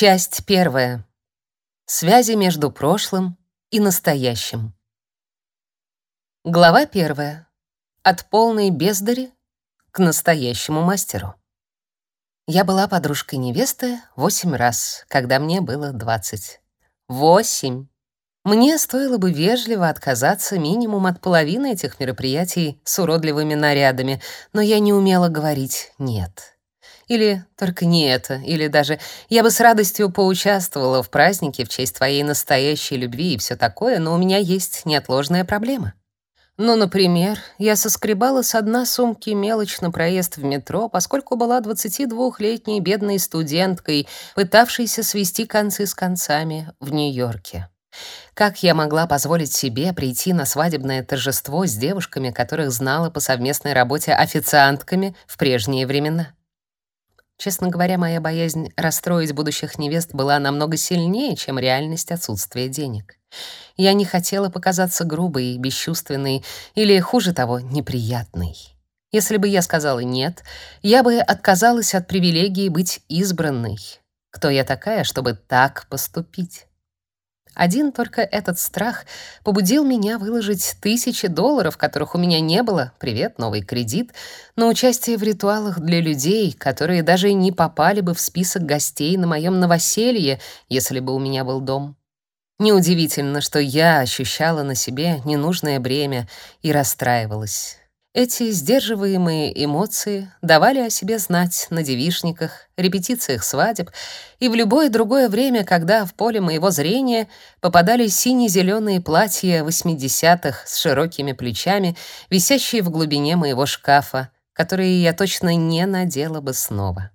Часть первая. Связи между прошлым и настоящим. Глава первая. От полной бездари к настоящему мастеру. Я была подружкой невесты восемь раз, когда мне было двадцать. Восемь. Мне стоило бы вежливо отказаться минимум от половины этих мероприятий с уродливыми нарядами, но я не умела говорить «нет». Или только не это, или даже я бы с радостью поучаствовала в празднике в честь твоей настоящей любви и все такое, но у меня есть неотложная проблема. Ну, например, я соскребала с дна сумки мелочь на проезд в метро, поскольку была 22-летней бедной студенткой, пытавшейся свести концы с концами в Нью-Йорке. Как я могла позволить себе прийти на свадебное торжество с девушками, которых знала по совместной работе официантками в прежние времена? Честно говоря, моя боязнь расстроить будущих невест была намного сильнее, чем реальность отсутствия денег. Я не хотела показаться грубой, бесчувственной или, хуже того, неприятной. Если бы я сказала «нет», я бы отказалась от привилегии быть избранной. Кто я такая, чтобы так поступить? Один только этот страх побудил меня выложить тысячи долларов, которых у меня не было, привет, новый кредит, на участие в ритуалах для людей, которые даже не попали бы в список гостей на моем новоселье, если бы у меня был дом. Неудивительно, что я ощущала на себе ненужное бремя и расстраивалась. Эти сдерживаемые эмоции давали о себе знать на девишниках, репетициях свадеб и в любое другое время, когда в поле моего зрения попадали сине-зеленые платья 80-х с широкими плечами, висящие в глубине моего шкафа, которые я точно не надела бы снова.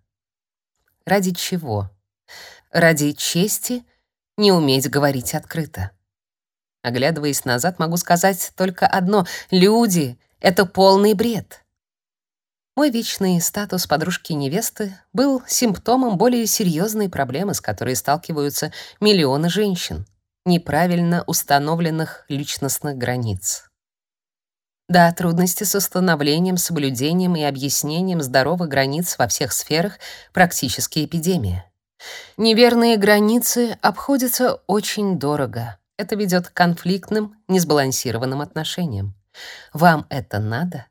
Ради чего? Ради чести не уметь говорить открыто. Оглядываясь назад, могу сказать только одно: люди это полный бред. Мой вечный статус подружки-невесты был симптомом более серьезной проблемы, с которой сталкиваются миллионы женщин — неправильно установленных личностных границ. Да, трудности с установлением, соблюдением и объяснением здоровых границ во всех сферах — практически эпидемия. Неверные границы обходятся очень дорого. Это ведет к конфликтным, несбалансированным отношениям. Вам это надо?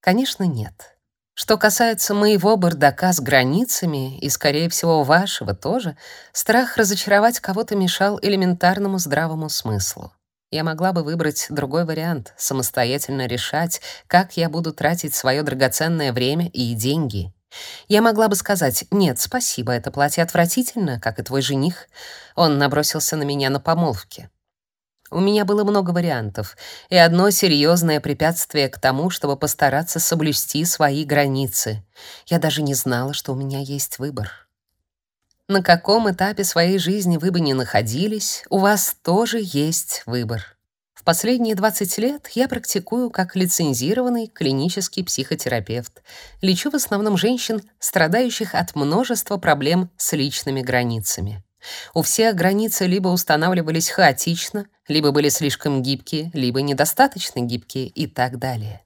Конечно, нет. Что касается моего бардака с границами, и, скорее всего, вашего тоже, страх разочаровать кого-то мешал элементарному здравому смыслу. Я могла бы выбрать другой вариант, самостоятельно решать, как я буду тратить свое драгоценное время и деньги. Я могла бы сказать «Нет, спасибо, это платье отвратительно, как и твой жених». Он набросился на меня на помолвке. У меня было много вариантов, и одно серьезное препятствие к тому, чтобы постараться соблюсти свои границы. Я даже не знала, что у меня есть выбор. На каком этапе своей жизни вы бы ни находились, у вас тоже есть выбор. В последние 20 лет я практикую как лицензированный клинический психотерапевт. Лечу в основном женщин, страдающих от множества проблем с личными границами. У всех границы либо устанавливались хаотично, либо были слишком гибкие, либо недостаточно гибкие и так далее.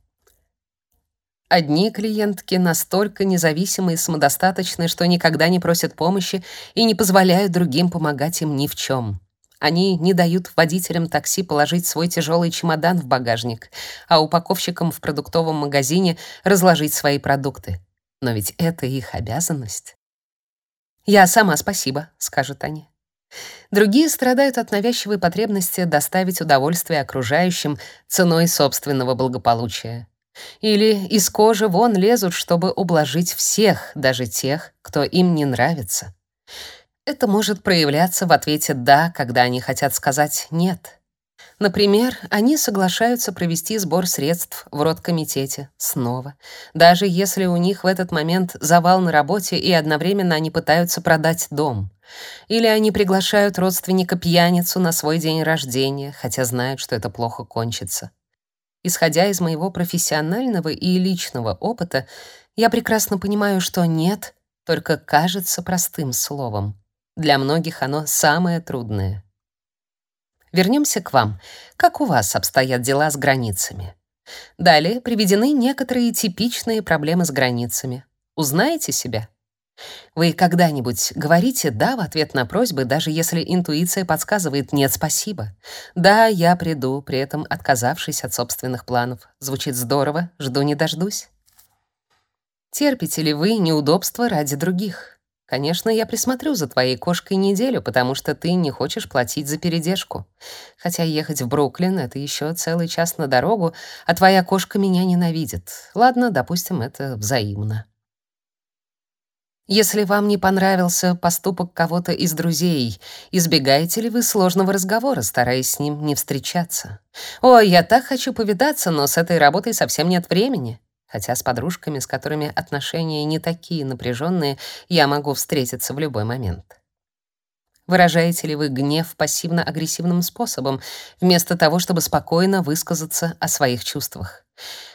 Одни клиентки настолько независимые и самодостаточны, что никогда не просят помощи и не позволяют другим помогать им ни в чем. Они не дают водителям такси положить свой тяжелый чемодан в багажник, а упаковщикам в продуктовом магазине разложить свои продукты. Но ведь это их обязанность. «Я сама, спасибо», — скажут они. Другие страдают от навязчивой потребности доставить удовольствие окружающим ценой собственного благополучия. Или из кожи вон лезут, чтобы ублажить всех, даже тех, кто им не нравится. Это может проявляться в ответе «да», когда они хотят сказать «нет». Например, они соглашаются провести сбор средств в родкомитете снова, даже если у них в этот момент завал на работе и одновременно они пытаются продать дом. Или они приглашают родственника-пьяницу на свой день рождения, хотя знают, что это плохо кончится. Исходя из моего профессионального и личного опыта, я прекрасно понимаю, что «нет» только кажется простым словом. Для многих оно самое трудное. Вернемся к вам. Как у вас обстоят дела с границами? Далее приведены некоторые типичные проблемы с границами. Узнаете себя? Вы когда-нибудь говорите «да» в ответ на просьбы, даже если интуиция подсказывает «нет, спасибо». «Да, я приду», при этом отказавшись от собственных планов. Звучит здорово, жду не дождусь. Терпите ли вы неудобства ради других? Конечно, я присмотрю за твоей кошкой неделю, потому что ты не хочешь платить за передержку. Хотя ехать в Бруклин — это еще целый час на дорогу, а твоя кошка меня ненавидит. Ладно, допустим, это взаимно. Если вам не понравился поступок кого-то из друзей, избегаете ли вы сложного разговора, стараясь с ним не встречаться? «Ой, я так хочу повидаться, но с этой работой совсем нет времени». Хотя с подружками, с которыми отношения не такие напряженные, я могу встретиться в любой момент. Выражаете ли вы гнев пассивно-агрессивным способом, вместо того, чтобы спокойно высказаться о своих чувствах?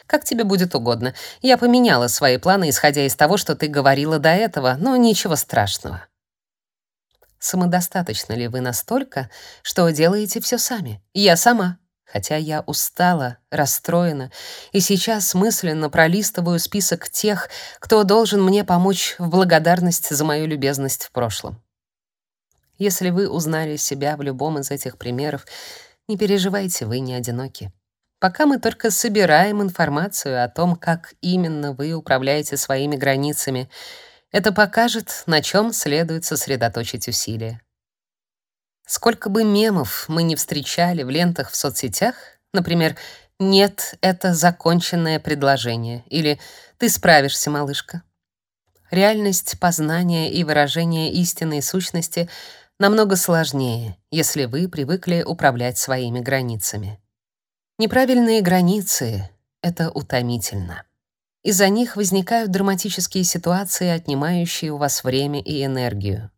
Как тебе будет угодно. Я поменяла свои планы, исходя из того, что ты говорила до этого, но ничего страшного. Самодостаточно ли вы настолько, что делаете все сами? Я сама. Хотя я устала, расстроена, и сейчас мысленно пролистываю список тех, кто должен мне помочь в благодарность за мою любезность в прошлом. Если вы узнали себя в любом из этих примеров, не переживайте, вы не одиноки. Пока мы только собираем информацию о том, как именно вы управляете своими границами, это покажет, на чем следует сосредоточить усилия. Сколько бы мемов мы не встречали в лентах в соцсетях, например, «Нет, это законченное предложение» или «Ты справишься, малышка». Реальность познания и выражения истинной сущности намного сложнее, если вы привыкли управлять своими границами. Неправильные границы — это утомительно. Из-за них возникают драматические ситуации, отнимающие у вас время и энергию.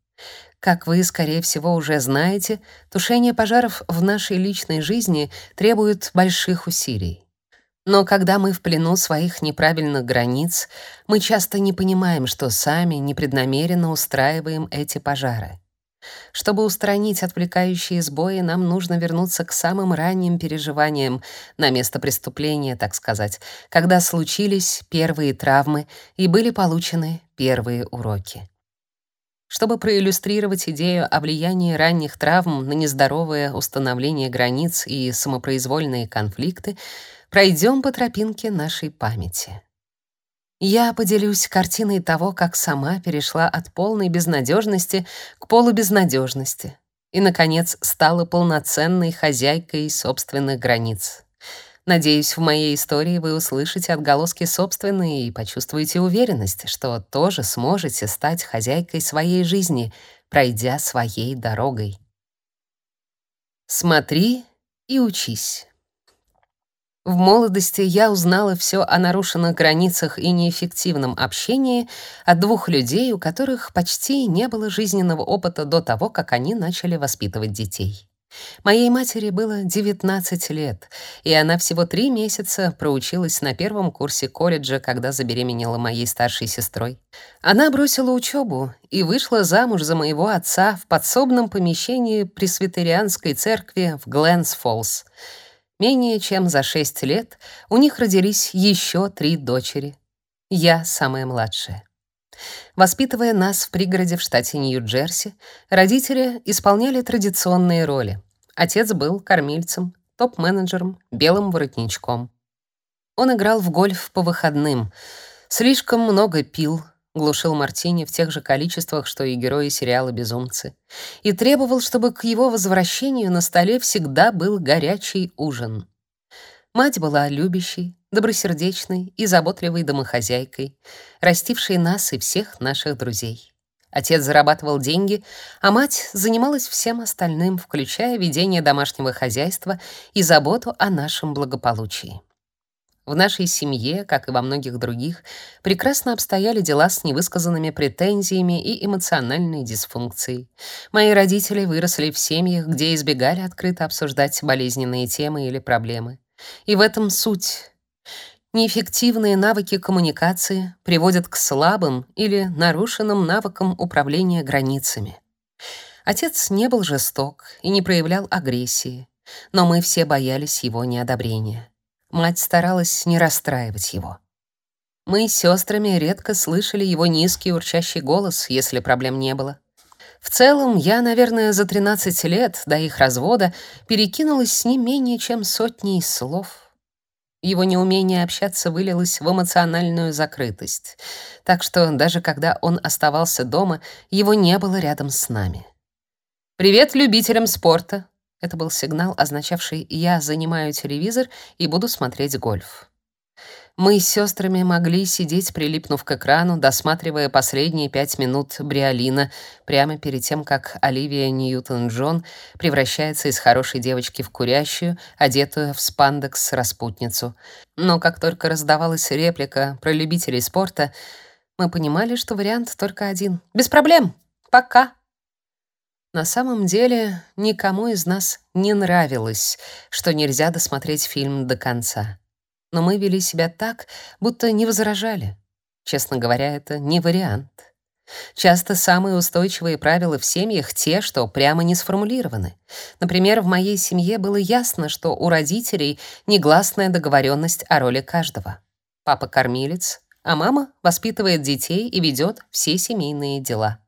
Как вы, скорее всего, уже знаете, тушение пожаров в нашей личной жизни требует больших усилий. Но когда мы в плену своих неправильных границ, мы часто не понимаем, что сами непреднамеренно устраиваем эти пожары. Чтобы устранить отвлекающие сбои, нам нужно вернуться к самым ранним переживаниям, на место преступления, так сказать, когда случились первые травмы и были получены первые уроки. Чтобы проиллюстрировать идею о влиянии ранних травм на нездоровое установление границ и самопроизвольные конфликты, пройдем по тропинке нашей памяти. Я поделюсь картиной того, как сама перешла от полной безнадежности к полубезнадежности и, наконец, стала полноценной хозяйкой собственных границ. Надеюсь, в моей истории вы услышите отголоски собственной и почувствуете уверенность, что тоже сможете стать хозяйкой своей жизни, пройдя своей дорогой. Смотри и учись. В молодости я узнала все о нарушенных границах и неэффективном общении от двух людей, у которых почти не было жизненного опыта до того, как они начали воспитывать детей. Моей матери было 19 лет, и она всего три месяца проучилась на первом курсе колледжа, когда забеременела моей старшей сестрой. Она бросила учебу и вышла замуж за моего отца в подсобном помещении пресвитерианской церкви в Гленс-Фоллс. Менее чем за шесть лет у них родились еще три дочери. Я самая младшая. Воспитывая нас в пригороде в штате Нью-Джерси, родители исполняли традиционные роли. Отец был кормильцем, топ-менеджером, белым воротничком. Он играл в гольф по выходным, слишком много пил, глушил мартини в тех же количествах, что и герои сериала «Безумцы», и требовал, чтобы к его возвращению на столе всегда был горячий ужин. Мать была любящей, добросердечной и заботливой домохозяйкой, растившей нас и всех наших друзей. Отец зарабатывал деньги, а мать занималась всем остальным, включая ведение домашнего хозяйства и заботу о нашем благополучии. В нашей семье, как и во многих других, прекрасно обстояли дела с невысказанными претензиями и эмоциональной дисфункцией. Мои родители выросли в семьях, где избегали открыто обсуждать болезненные темы или проблемы. И в этом суть Неэффективные навыки коммуникации приводят к слабым или нарушенным навыкам управления границами. Отец не был жесток и не проявлял агрессии, но мы все боялись его неодобрения. Мать старалась не расстраивать его. Мы с сестрами редко слышали его низкий урчащий голос, если проблем не было. В целом, я, наверное, за 13 лет до их развода перекинулась с ним менее чем сотней слов. Его неумение общаться вылилось в эмоциональную закрытость, так что даже когда он оставался дома, его не было рядом с нами. «Привет любителям спорта!» Это был сигнал, означавший «я занимаю телевизор и буду смотреть гольф». Мы с сестрами могли сидеть, прилипнув к экрану, досматривая последние пять минут Бриолина, прямо перед тем, как Оливия Ньютон-Джон превращается из хорошей девочки в курящую, одетую в спандекс-распутницу. Но как только раздавалась реплика про любителей спорта, мы понимали, что вариант только один. «Без проблем! Пока!» На самом деле, никому из нас не нравилось, что нельзя досмотреть фильм до конца но мы вели себя так, будто не возражали. Честно говоря, это не вариант. Часто самые устойчивые правила в семьях те, что прямо не сформулированы. Например, в моей семье было ясно, что у родителей негласная договоренность о роли каждого. Папа кормилец, а мама воспитывает детей и ведет все семейные дела.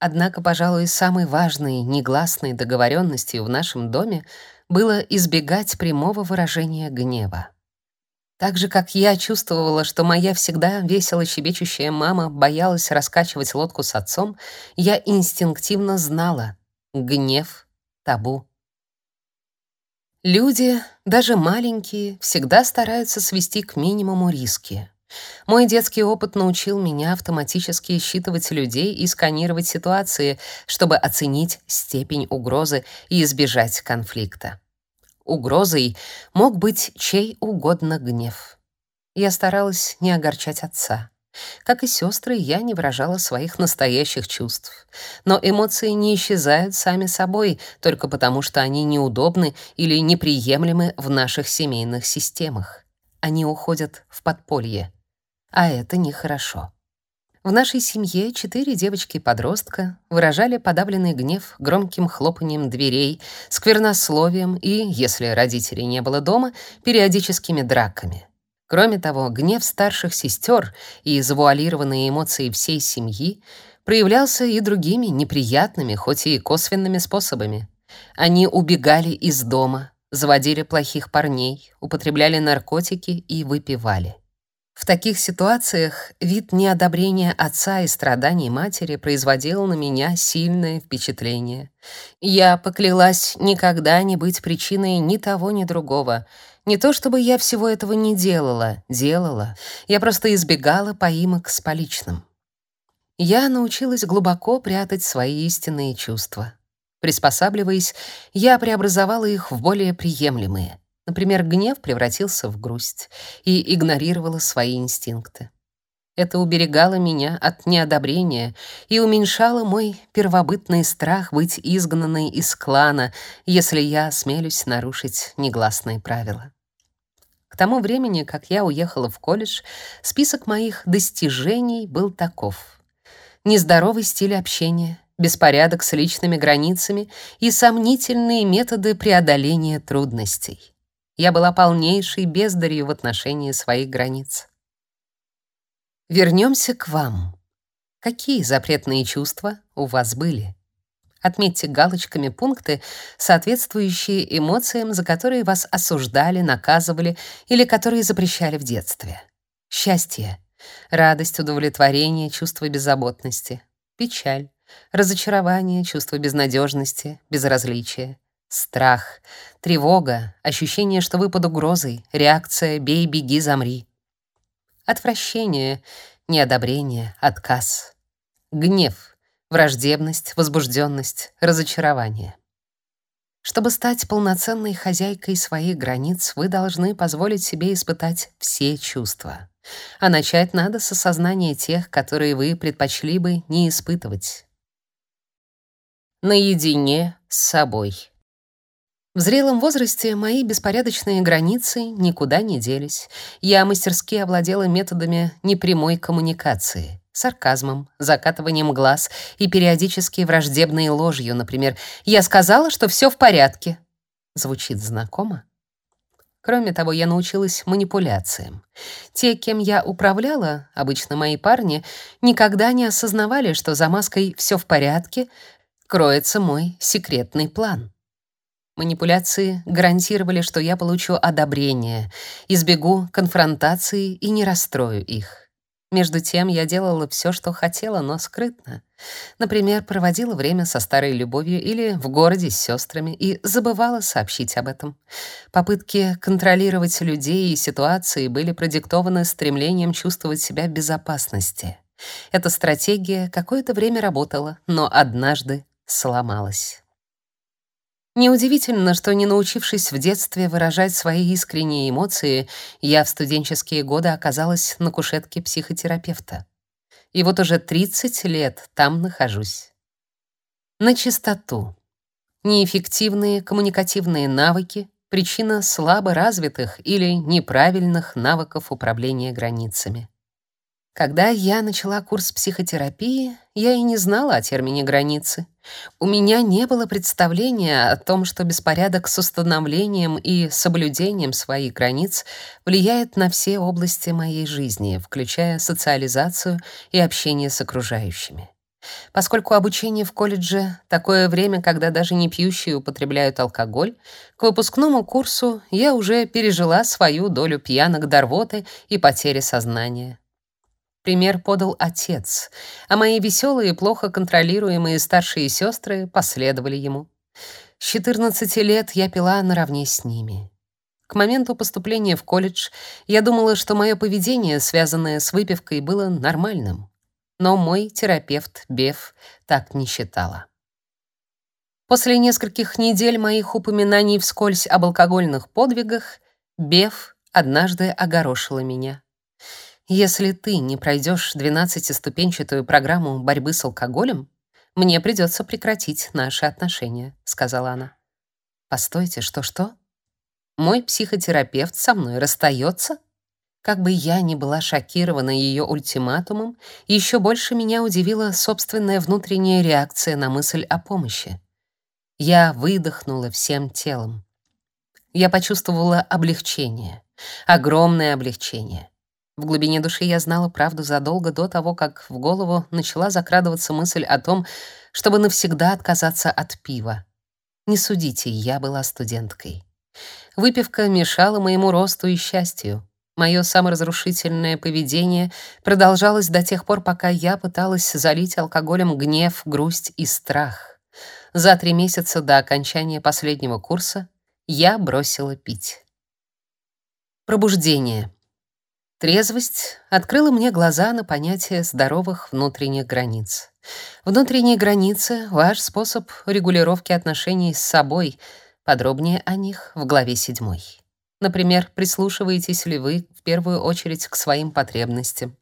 Однако, пожалуй, самой важной негласной договоренностью в нашем доме было избегать прямого выражения гнева. Так же, как я чувствовала, что моя всегда весело щебечущая мама боялась раскачивать лодку с отцом, я инстинктивно знала — гнев — табу. Люди, даже маленькие, всегда стараются свести к минимуму риски. Мой детский опыт научил меня автоматически считывать людей и сканировать ситуации, чтобы оценить степень угрозы и избежать конфликта. Угрозой мог быть чей угодно гнев. Я старалась не огорчать отца. Как и сестры, я не выражала своих настоящих чувств. Но эмоции не исчезают сами собой только потому, что они неудобны или неприемлемы в наших семейных системах. Они уходят в подполье а это нехорошо. В нашей семье четыре девочки-подростка выражали подавленный гнев громким хлопанием дверей, сквернословием и, если родителей не было дома, периодическими драками. Кроме того, гнев старших сестер и завуалированные эмоции всей семьи проявлялся и другими неприятными, хоть и косвенными способами. Они убегали из дома, заводили плохих парней, употребляли наркотики и выпивали. В таких ситуациях вид неодобрения отца и страданий матери производил на меня сильное впечатление. Я поклялась никогда не быть причиной ни того, ни другого. Не то чтобы я всего этого не делала, делала. Я просто избегала поимок с поличным. Я научилась глубоко прятать свои истинные чувства. Приспосабливаясь, я преобразовала их в более приемлемые — Например, гнев превратился в грусть и игнорировала свои инстинкты. Это уберегало меня от неодобрения и уменьшало мой первобытный страх быть изгнанной из клана, если я осмелюсь нарушить негласные правила. К тому времени, как я уехала в колледж, список моих достижений был таков: нездоровый стиль общения, беспорядок с личными границами и сомнительные методы преодоления трудностей. Я была полнейшей бездарью в отношении своих границ. Вернемся к вам. Какие запретные чувства у вас были? Отметьте галочками пункты, соответствующие эмоциям, за которые вас осуждали, наказывали или которые запрещали в детстве. Счастье, радость, удовлетворение, чувство беззаботности, печаль, разочарование, чувство безнадежности, безразличия, Страх, тревога, ощущение, что вы под угрозой, реакция «бей, беги, замри». Отвращение, неодобрение, отказ. Гнев, враждебность, возбужденность, разочарование. Чтобы стать полноценной хозяйкой своих границ, вы должны позволить себе испытать все чувства. А начать надо с осознания тех, которые вы предпочли бы не испытывать. Наедине с собой. В зрелом возрасте мои беспорядочные границы никуда не делись. Я мастерски овладела методами непрямой коммуникации, сарказмом, закатыванием глаз и периодически враждебной ложью, например: "Я сказала, что все в порядке". Звучит знакомо? Кроме того, я научилась манипуляциям. Те, кем я управляла, обычно мои парни, никогда не осознавали, что за маской «все в порядке» кроется мой секретный план. Манипуляции гарантировали, что я получу одобрение, избегу конфронтации и не расстрою их. Между тем я делала все, что хотела, но скрытно. Например, проводила время со старой любовью или в городе с сестрами и забывала сообщить об этом. Попытки контролировать людей и ситуации были продиктованы стремлением чувствовать себя в безопасности. Эта стратегия какое-то время работала, но однажды сломалась. Неудивительно, что не научившись в детстве выражать свои искренние эмоции, я в студенческие годы оказалась на кушетке психотерапевта. И вот уже 30 лет там нахожусь. На чистоту. Неэффективные коммуникативные навыки — причина слабо развитых или неправильных навыков управления границами. Когда я начала курс психотерапии, я и не знала о термине «границы». У меня не было представления о том, что беспорядок с установлением и соблюдением своих границ влияет на все области моей жизни, включая социализацию и общение с окружающими. Поскольку обучение в колледже — такое время, когда даже не пьющие употребляют алкоголь, к выпускному курсу я уже пережила свою долю пьянок до рвоты и потери сознания. Пример подал отец, а мои веселые, плохо контролируемые старшие сестры последовали ему. С 14 лет я пила наравне с ними. К моменту поступления в колледж я думала, что мое поведение, связанное с выпивкой, было нормальным. Но мой терапевт Беф так не считала. После нескольких недель моих упоминаний вскользь об алкогольных подвигах Беф однажды огорошила меня. Если ты не пройдешь двенадцатиступенчатую программу борьбы с алкоголем, мне придется прекратить наши отношения, сказала она. Постойте, что-что? Мой психотерапевт со мной расстается? Как бы я ни была шокирована ее ультиматумом, еще больше меня удивила собственная внутренняя реакция на мысль о помощи. Я выдохнула всем телом. Я почувствовала облегчение, огромное облегчение. В глубине души я знала правду задолго до того, как в голову начала закрадываться мысль о том, чтобы навсегда отказаться от пива. Не судите, я была студенткой. Выпивка мешала моему росту и счастью. Мое саморазрушительное поведение продолжалось до тех пор, пока я пыталась залить алкоголем гнев, грусть и страх. За три месяца до окончания последнего курса я бросила пить. Пробуждение. Трезвость открыла мне глаза на понятие здоровых внутренних границ. Внутренние границы — ваш способ регулировки отношений с собой. Подробнее о них в главе 7. Например, прислушиваетесь ли вы в первую очередь к своим потребностям?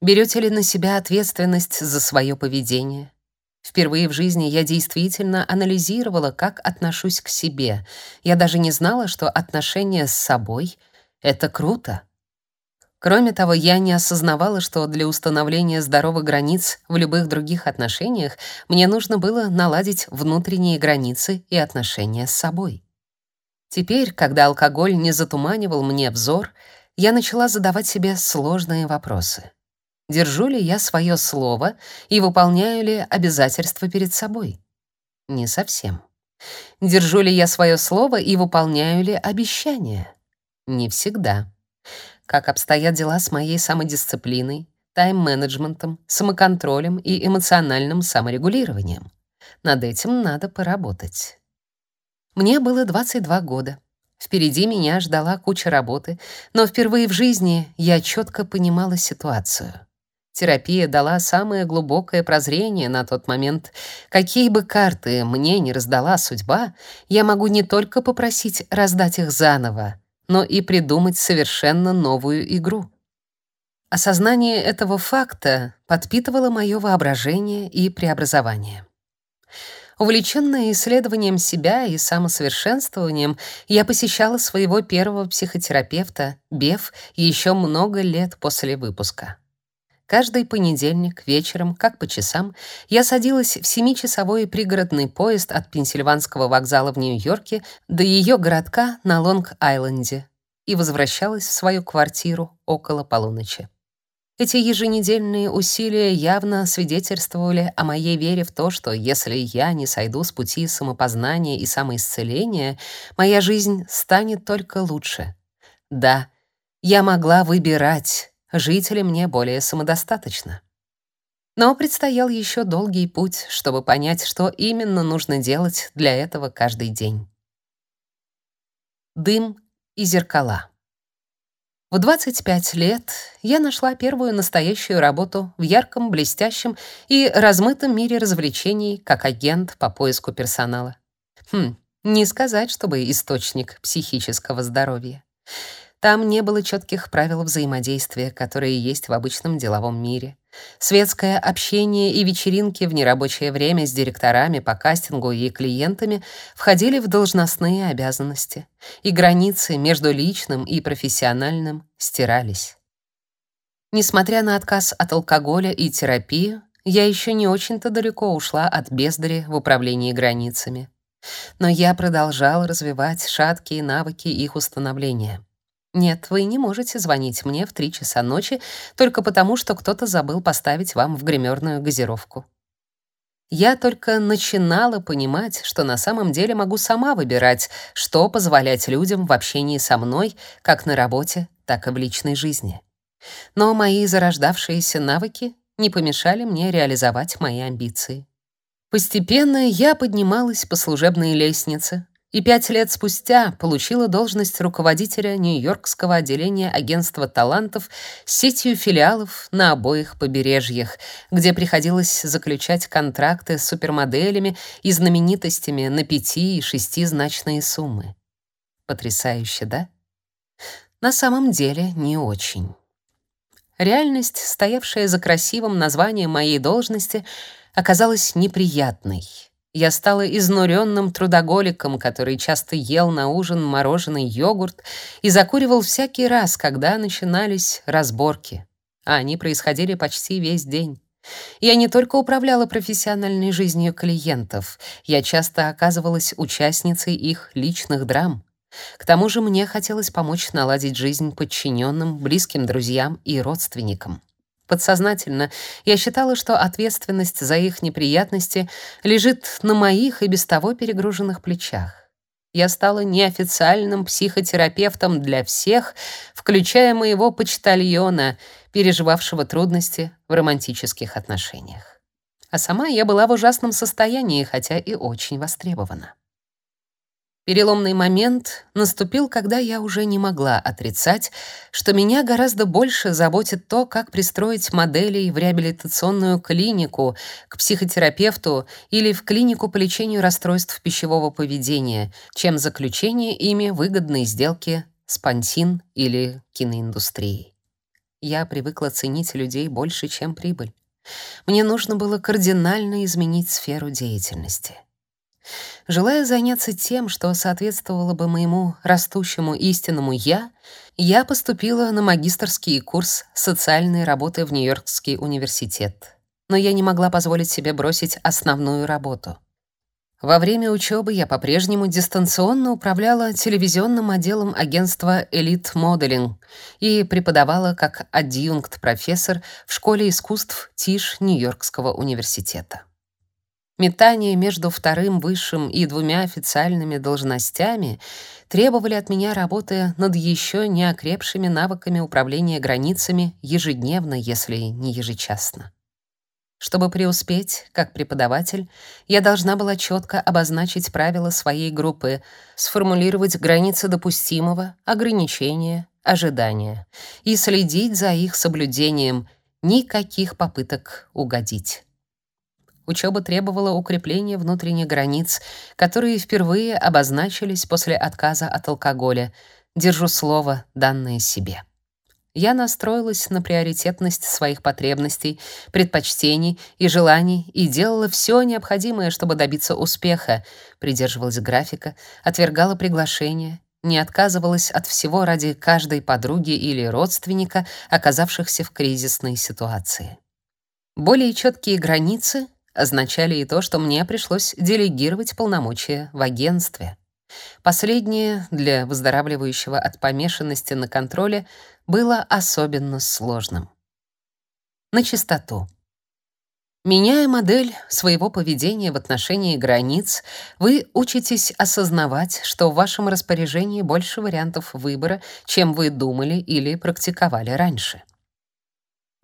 Берете ли на себя ответственность за свое поведение? Впервые в жизни я действительно анализировала, как отношусь к себе. Я даже не знала, что отношения с собой — это круто. Кроме того, я не осознавала, что для установления здоровых границ в любых других отношениях мне нужно было наладить внутренние границы и отношения с собой. Теперь, когда алкоголь не затуманивал мне взор, я начала задавать себе сложные вопросы. Держу ли я свое слово и выполняю ли обязательства перед собой? Не совсем. Держу ли я свое слово и выполняю ли обещания? Не всегда как обстоят дела с моей самодисциплиной, тайм-менеджментом, самоконтролем и эмоциональным саморегулированием. Над этим надо поработать. Мне было 22 года. Впереди меня ждала куча работы, но впервые в жизни я четко понимала ситуацию. Терапия дала самое глубокое прозрение на тот момент. Какие бы карты мне не раздала судьба, я могу не только попросить раздать их заново, но и придумать совершенно новую игру. Осознание этого факта подпитывало мое воображение и преобразование. Увлеченная исследованием себя и самосовершенствованием, я посещала своего первого психотерапевта, Беф, еще много лет после выпуска. Каждый понедельник вечером, как по часам, я садилась в семичасовой пригородный поезд от Пенсильванского вокзала в Нью-Йорке до ее городка на Лонг-Айленде. и возвращалась в свою квартиру около полуночи. Эти еженедельные усилия явно свидетельствовали о моей вере в то, что если я не сойду с пути самопознания и самоисцеления, моя жизнь станет только лучше. Да, я могла выбирать, жить ли мне более самодостаточно. Но предстоял еще долгий путь, чтобы понять, что именно нужно делать для этого каждый день. Дым и зеркала. В 25 лет я нашла первую настоящую работу в ярком, блестящем и размытом мире развлечений как агент по поиску персонала. Хм, не сказать, чтобы источник психического здоровья. Там не было четких правил взаимодействия, которые есть в обычном деловом мире. Светское общение и вечеринки в нерабочее время с директорами по кастингу и клиентами входили в должностные обязанности, и границы между личным и профессиональным стирались. Несмотря на отказ от алкоголя и терапии, я еще не очень-то далеко ушла от бездари в управлении границами. Но я продолжала развивать шаткие навыки их установления. Нет, вы не можете звонить мне в три часа ночи только потому, что кто-то забыл поставить вам в гримерную газировку. Я только начинала понимать, что на самом деле могу сама выбирать, что позволять людям в общении со мной, как на работе, так и в личной жизни. Но мои зарождавшиеся навыки не помешали мне реализовать мои амбиции. Постепенно я поднималась по служебной лестнице, и пять лет спустя получила должность руководителя Нью-Йоркского отделения агентства талантов с сетью филиалов на обоих побережьях, где приходилось заключать контракты с супермоделями и знаменитостями на пяти- и шестизначные суммы. Потрясающе, да? На самом деле не очень. Реальность, стоявшая за красивым названием моей должности, оказалась неприятной — я стала изнуренным трудоголиком, который часто ел на ужин мороженый йогурт и закуривал всякий раз, когда начинались разборки. А они происходили почти весь день. Я не только управляла профессиональной жизнью клиентов, я часто оказывалась участницей их личных драм. К тому же мне хотелось помочь наладить жизнь подчиненным, близким друзьям и родственникам. Подсознательно я считала, что ответственность за их неприятности лежит на моих и без того перегруженных плечах. Я стала неофициальным психотерапевтом для всех, включая моего почтальона, переживавшего трудности в романтических отношениях. А сама я была в ужасном состоянии, хотя и очень востребована. Переломный момент наступил, когда я уже не могла отрицать, что меня гораздо больше заботит то, как пристроить моделей в реабилитационную клинику, к психотерапевту или в клинику по лечению расстройств пищевого поведения, чем заключение ими выгодной сделки с пансин или киноиндустрией. Я привыкла ценить людей больше, чем прибыль. Мне нужно было кардинально изменить сферу деятельности. Желая заняться тем, что соответствовало бы моему растущему истинному «я», я поступила на магистерский курс социальной работы в Нью-Йоркский университет. Но я не могла позволить себе бросить основную работу. Во время учебы я по-прежнему дистанционно управляла телевизионным отделом агентства Elite Modeling и преподавала как адъюнкт-профессор в школе искусств Тиш Нью-Йоркского университета. Метание между вторым высшим и двумя официальными должностями требовали от меня работы над еще не окрепшими навыками управления границами ежедневно, если не ежечасно. Чтобы преуспеть как преподаватель, я должна была четко обозначить правила своей группы, сформулировать границы допустимого, ограничения, ожидания и следить за их соблюдением, никаких попыток угодить. Учеба требовала укрепления внутренних границ, которые впервые обозначились после отказа от алкоголя. Держу слово, данное себе. Я настроилась на приоритетность своих потребностей, предпочтений и желаний и делала все необходимое, чтобы добиться успеха, придерживалась графика, отвергала приглашения, не отказывалась от всего ради каждой подруги или родственника, оказавшихся в кризисной ситуации. Более четкие границы означали и то, что мне пришлось делегировать полномочия в агентстве. Последнее для выздоравливающего от помешанности на контроле было особенно сложным. На чистоту. Меняя модель своего поведения в отношении границ, вы учитесь осознавать, что в вашем распоряжении больше вариантов выбора, чем вы думали или практиковали раньше.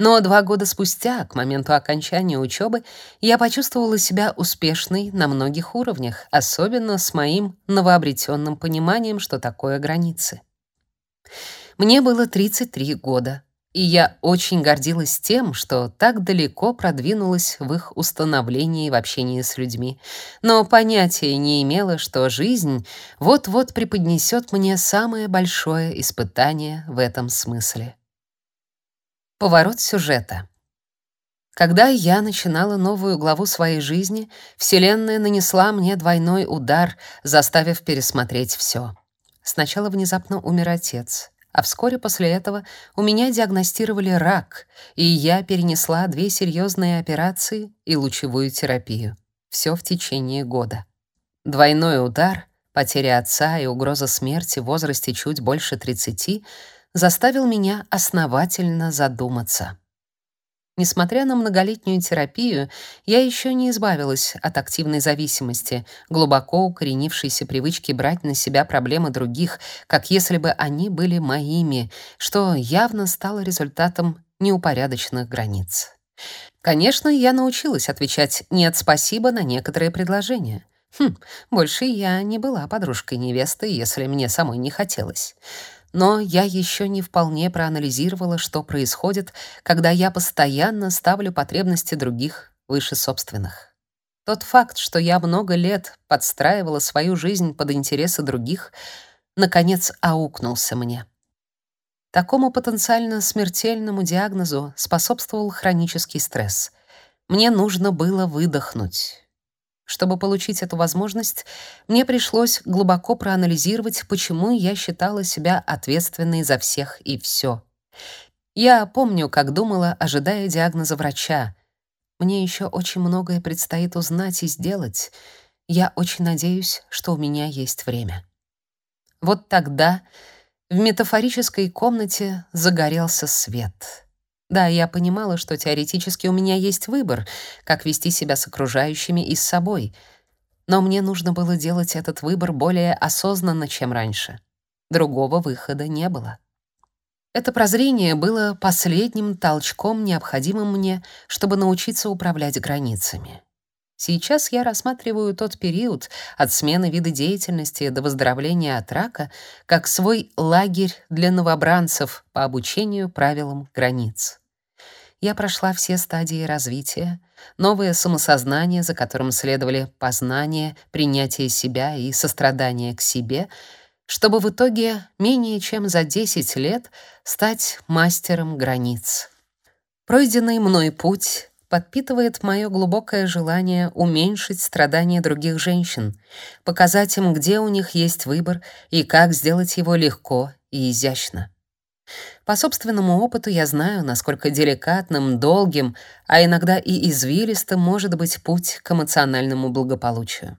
Но два года спустя, к моменту окончания учебы, я почувствовала себя успешной на многих уровнях, особенно с моим новообретенным пониманием, что такое границы. Мне было 33 года, и я очень гордилась тем, что так далеко продвинулась в их установлении в общении с людьми, но понятия не имела, что жизнь вот-вот преподнесет мне самое большое испытание в этом смысле. Поворот сюжета. Когда я начинала новую главу своей жизни, Вселенная нанесла мне двойной удар, заставив пересмотреть все. Сначала внезапно умер отец, а вскоре после этого у меня диагностировали рак, и я перенесла две серьезные операции и лучевую терапию. Все в течение года. Двойной удар, потеря отца и угроза смерти в возрасте чуть больше 30 заставил меня основательно задуматься. Несмотря на многолетнюю терапию, я еще не избавилась от активной зависимости, глубоко укоренившейся привычки брать на себя проблемы других, как если бы они были моими, что явно стало результатом неупорядоченных границ. Конечно, я научилась отвечать «нет, спасибо» на некоторые предложения. Хм, больше я не была подружкой невесты, если мне самой не хотелось но я еще не вполне проанализировала, что происходит, когда я постоянно ставлю потребности других выше собственных. Тот факт, что я много лет подстраивала свою жизнь под интересы других, наконец аукнулся мне. Такому потенциально смертельному диагнозу способствовал хронический стресс. Мне нужно было выдохнуть. Чтобы получить эту возможность, мне пришлось глубоко проанализировать, почему я считала себя ответственной за всех и все. Я помню, как думала, ожидая диагноза врача. Мне еще очень многое предстоит узнать и сделать. Я очень надеюсь, что у меня есть время. Вот тогда в метафорической комнате загорелся свет. Да, я понимала, что теоретически у меня есть выбор, как вести себя с окружающими и с собой. Но мне нужно было делать этот выбор более осознанно, чем раньше. Другого выхода не было. Это прозрение было последним толчком, необходимым мне, чтобы научиться управлять границами. Сейчас я рассматриваю тот период от смены вида деятельности до выздоровления от рака как свой лагерь для новобранцев по обучению правилам границ я прошла все стадии развития, новое самосознание, за которым следовали познание, принятие себя и сострадание к себе, чтобы в итоге менее чем за 10 лет стать мастером границ. Пройденный мной путь подпитывает мое глубокое желание уменьшить страдания других женщин, показать им, где у них есть выбор и как сделать его легко и изящно. По собственному опыту я знаю, насколько деликатным, долгим, а иногда и извилистым может быть путь к эмоциональному благополучию.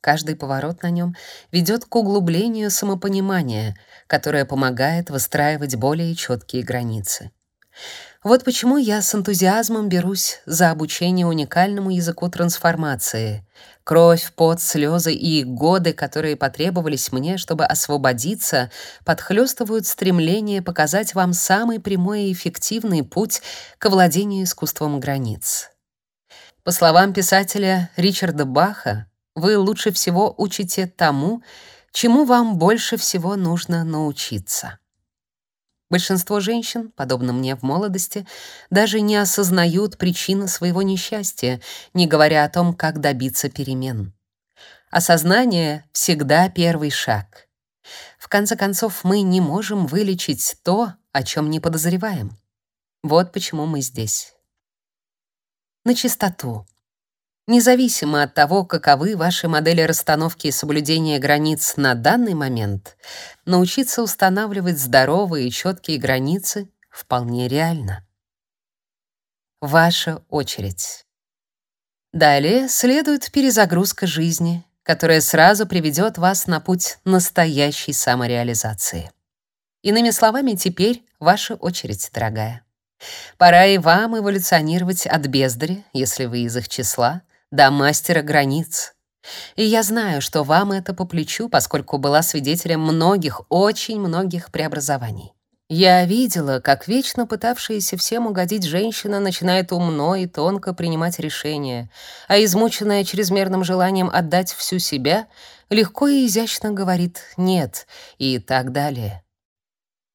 Каждый поворот на нем ведет к углублению самопонимания, которое помогает выстраивать более четкие границы. Вот почему я с энтузиазмом берусь за обучение уникальному языку трансформации. Кровь, пот, слезы и годы, которые потребовались мне, чтобы освободиться, подхлёстывают стремление показать вам самый прямой и эффективный путь к владению искусством границ. По словам писателя Ричарда Баха, вы лучше всего учите тому, чему вам больше всего нужно научиться. Большинство женщин, подобно мне в молодости, даже не осознают причины своего несчастья, не говоря о том, как добиться перемен. Осознание всегда первый шаг. В конце концов, мы не можем вылечить то, о чем не подозреваем. Вот почему мы здесь. На чистоту. Независимо от того, каковы ваши модели расстановки и соблюдения границ на данный момент, научиться устанавливать здоровые и четкие границы вполне реально. Ваша очередь. Далее следует перезагрузка жизни, которое сразу приведет вас на путь настоящей самореализации. Иными словами, теперь ваша очередь, дорогая. Пора и вам эволюционировать от бездари, если вы из их числа, до мастера границ. И я знаю, что вам это по плечу, поскольку была свидетелем многих, очень многих преобразований. Я видела, как вечно пытавшаяся всем угодить женщина начинает умно и тонко принимать решения, а измученная чрезмерным желанием отдать всю себя, легко и изящно говорит «нет» и так далее.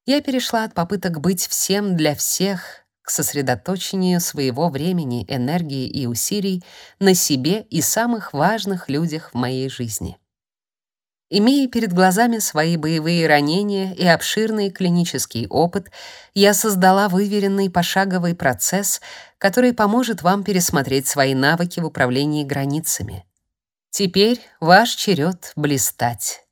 Я перешла от попыток быть всем для всех к сосредоточению своего времени, энергии и усилий на себе и самых важных людях в моей жизни. Имея перед глазами свои боевые ранения и обширный клинический опыт, я создала выверенный пошаговый процесс, который поможет вам пересмотреть свои навыки в управлении границами. Теперь ваш черед блистать.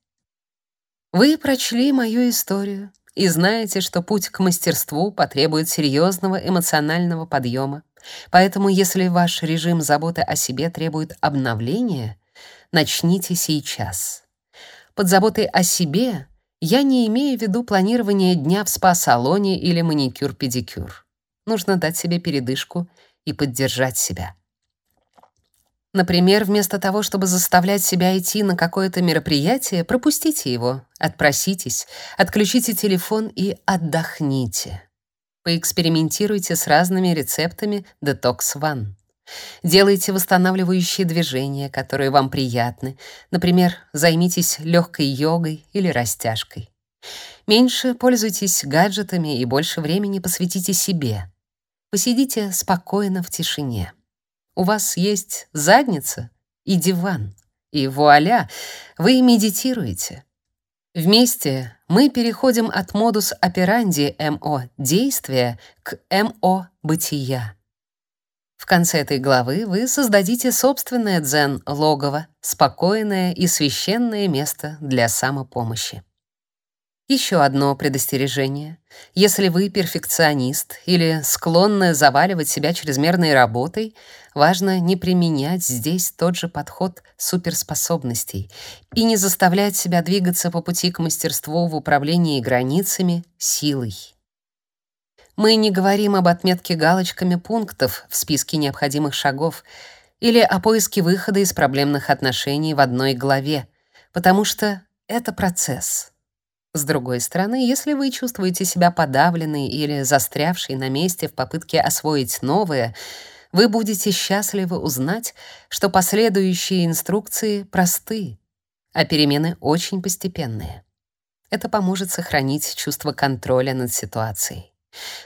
Вы прочли мою историю и знаете, что путь к мастерству потребует серьезного эмоционального подъема. Поэтому, если ваш режим заботы о себе требует обновления, начните сейчас. Под заботой о себе я не имею в виду планирование дня в спа-салоне или маникюр-педикюр. Нужно дать себе передышку и поддержать себя. Например, вместо того, чтобы заставлять себя идти на какое-то мероприятие, пропустите его, отпроситесь, отключите телефон и отдохните. Поэкспериментируйте с разными рецептами Detox One. Делайте восстанавливающие движения, которые вам приятны. Например, займитесь легкой йогой или растяжкой. Меньше пользуйтесь гаджетами и больше времени посвятите себе. Посидите спокойно в тишине. У вас есть задница и диван, и вуаля, вы медитируете. Вместе мы переходим от модус операнди МО действия к МО бытия. В конце этой главы вы создадите собственное дзен-логово, спокойное и священное место для самопомощи. Еще одно предостережение. Если вы перфекционист или склонны заваливать себя чрезмерной работой, важно не применять здесь тот же подход суперспособностей и не заставлять себя двигаться по пути к мастерству в управлении границами силой. Мы не говорим об отметке галочками пунктов в списке необходимых шагов или о поиске выхода из проблемных отношений в одной главе, потому что это процесс. С другой стороны, если вы чувствуете себя подавленной или застрявшей на месте в попытке освоить новое, вы будете счастливы узнать, что последующие инструкции просты, а перемены очень постепенные. Это поможет сохранить чувство контроля над ситуацией.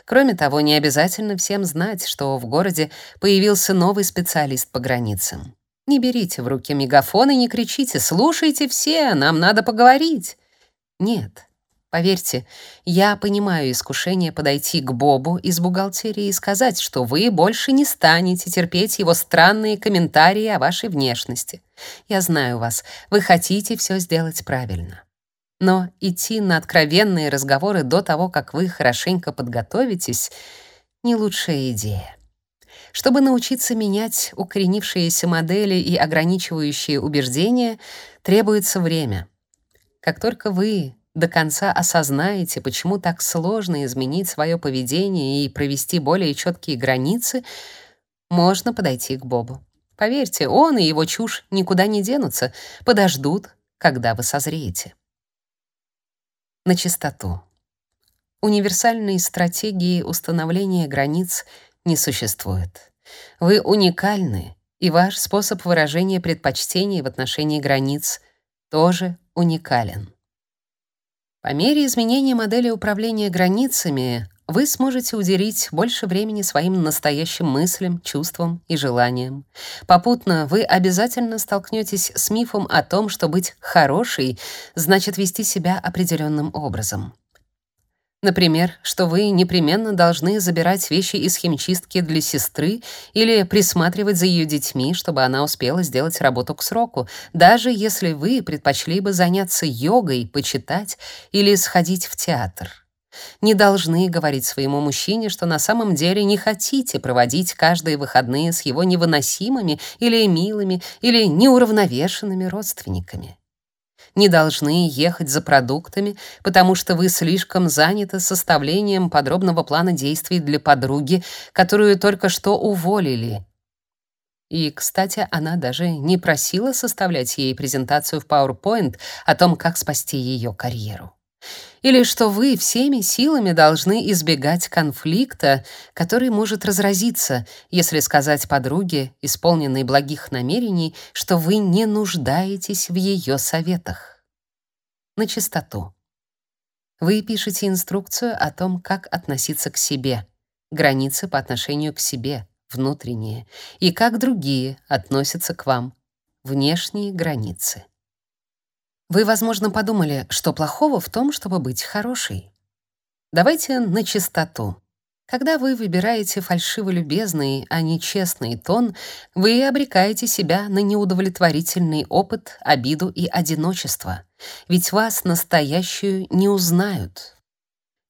Кроме того, не обязательно всем знать, что в городе появился новый специалист по границам. Не берите в руки мегафон и не кричите «Слушайте все, нам надо поговорить». Нет, поверьте, я понимаю искушение подойти к Бобу из бухгалтерии и сказать, что вы больше не станете терпеть его странные комментарии о вашей внешности. Я знаю вас, вы хотите все сделать правильно. Но идти на откровенные разговоры до того, как вы хорошенько подготовитесь, не лучшая идея. Чтобы научиться менять укоренившиеся модели и ограничивающие убеждения, требуется время. Как только вы до конца осознаете, почему так сложно изменить свое поведение и провести более четкие границы, можно подойти к Бобу. Поверьте, он и его чушь никуда не денутся, подождут, когда вы созреете на чистоту. Универсальной стратегии установления границ не существует. Вы уникальны, и ваш способ выражения предпочтений в отношении границ тоже уникален. По мере изменения модели управления границами вы сможете уделить больше времени своим настоящим мыслям, чувствам и желаниям. Попутно вы обязательно столкнетесь с мифом о том, что быть хорошей значит вести себя определенным образом. Например, что вы непременно должны забирать вещи из химчистки для сестры или присматривать за ее детьми, чтобы она успела сделать работу к сроку, даже если вы предпочли бы заняться йогой, почитать или сходить в театр. Не должны говорить своему мужчине, что на самом деле не хотите проводить каждые выходные с его невыносимыми или милыми или неуравновешенными родственниками. Не должны ехать за продуктами, потому что вы слишком заняты составлением подробного плана действий для подруги, которую только что уволили. И, кстати, она даже не просила составлять ей презентацию в PowerPoint о том, как спасти ее карьеру. Или что вы всеми силами должны избегать конфликта, который может разразиться, если сказать подруге, исполненной благих намерений, что вы не нуждаетесь в ее советах. На чистоту. Вы пишете инструкцию о том, как относиться к себе, границы по отношению к себе, внутренние, и как другие относятся к вам, внешние границы. Вы, возможно, подумали, что плохого в том, чтобы быть хорошей. Давайте на чистоту. Когда вы выбираете фальшиво-любезный, а не честный тон, вы обрекаете себя на неудовлетворительный опыт, обиду и одиночество. Ведь вас настоящую не узнают.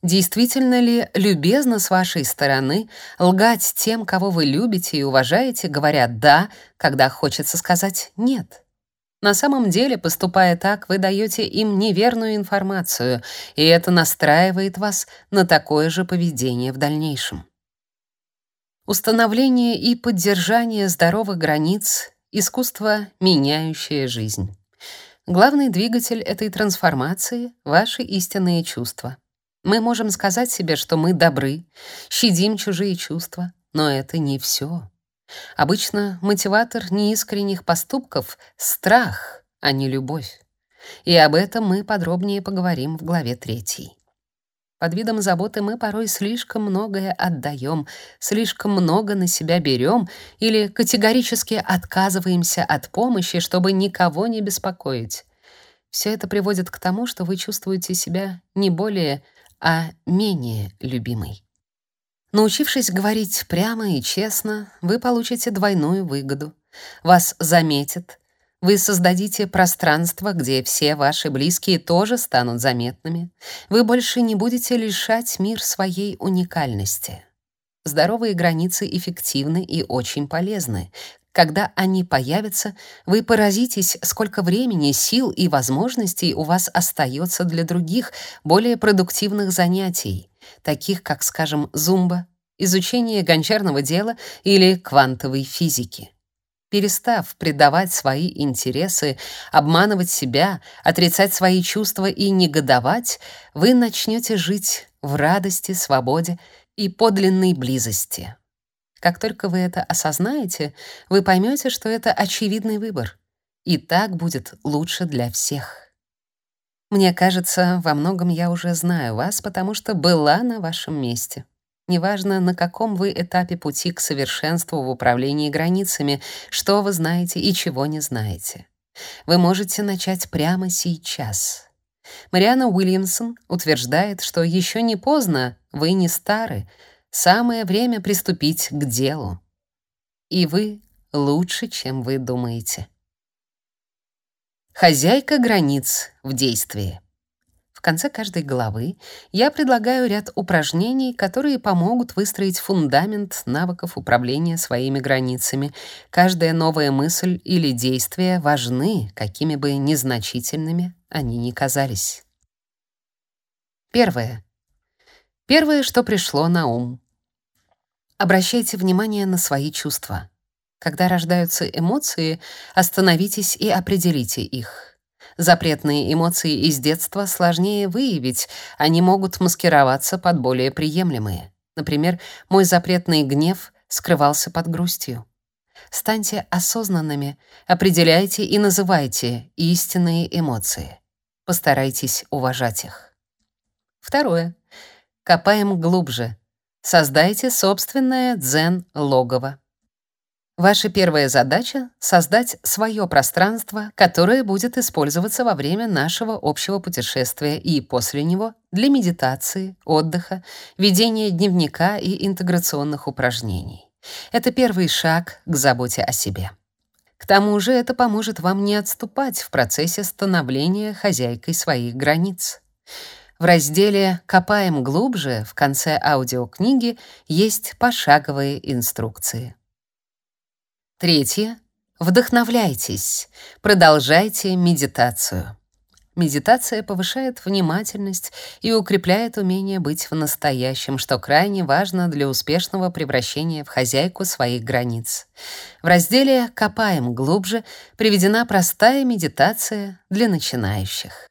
Действительно ли любезно с вашей стороны лгать тем, кого вы любите и уважаете, говоря «да», когда хочется сказать «нет»? На самом деле, поступая так, вы даете им неверную информацию, и это настраивает вас на такое же поведение в дальнейшем. Установление и поддержание здоровых границ — искусство, меняющее жизнь. Главный двигатель этой трансформации — ваши истинные чувства. Мы можем сказать себе, что мы добры, щадим чужие чувства, но это не все. Обычно мотиватор неискренних поступков — страх, а не любовь. И об этом мы подробнее поговорим в главе 3. Под видом заботы мы порой слишком многое отдаем, слишком много на себя берем или категорически отказываемся от помощи, чтобы никого не беспокоить. Все это приводит к тому, что вы чувствуете себя не более, а менее любимой. Научившись говорить прямо и честно, вы получите двойную выгоду. Вас заметят, вы создадите пространство, где все ваши близкие тоже станут заметными. Вы больше не будете лишать мир своей уникальности. Здоровые границы эффективны и очень полезны. Когда они появятся, вы поразитесь, сколько времени, сил и возможностей у вас остается для других, более продуктивных занятий таких как, скажем, зумба, изучение гончарного дела или квантовой физики. Перестав предавать свои интересы, обманывать себя, отрицать свои чувства и негодовать, вы начнете жить в радости, свободе и подлинной близости. Как только вы это осознаете, вы поймете, что это очевидный выбор. И так будет лучше для всех. Мне кажется, во многом я уже знаю вас, потому что была на вашем месте. Неважно, на каком вы этапе пути к совершенству в управлении границами, что вы знаете и чего не знаете. Вы можете начать прямо сейчас. Мариана Уильямсон утверждает, что еще не поздно, вы не стары, самое время приступить к делу. И вы лучше, чем вы думаете. Хозяйка границ в действии. В конце каждой главы я предлагаю ряд упражнений, которые помогут выстроить фундамент навыков управления своими границами. Каждая новая мысль или действие важны, какими бы незначительными они ни казались. Первое. Первое, что пришло на ум. Обращайте внимание на свои чувства. Когда рождаются эмоции, остановитесь и определите их. Запретные эмоции из детства сложнее выявить, они могут маскироваться под более приемлемые. Например, мой запретный гнев скрывался под грустью. Станьте осознанными, определяйте и называйте истинные эмоции. Постарайтесь уважать их. Второе. Копаем глубже. Создайте собственное дзен-логово. Ваша первая задача — создать свое пространство, которое будет использоваться во время нашего общего путешествия и после него для медитации, отдыха, ведения дневника и интеграционных упражнений. Это первый шаг к заботе о себе. К тому же это поможет вам не отступать в процессе становления хозяйкой своих границ. В разделе «Копаем глубже» в конце аудиокниги есть пошаговые инструкции. Третье. Вдохновляйтесь. Продолжайте медитацию. Медитация повышает внимательность и укрепляет умение быть в настоящем, что крайне важно для успешного превращения в хозяйку своих границ. В разделе «Копаем глубже» приведена простая медитация для начинающих.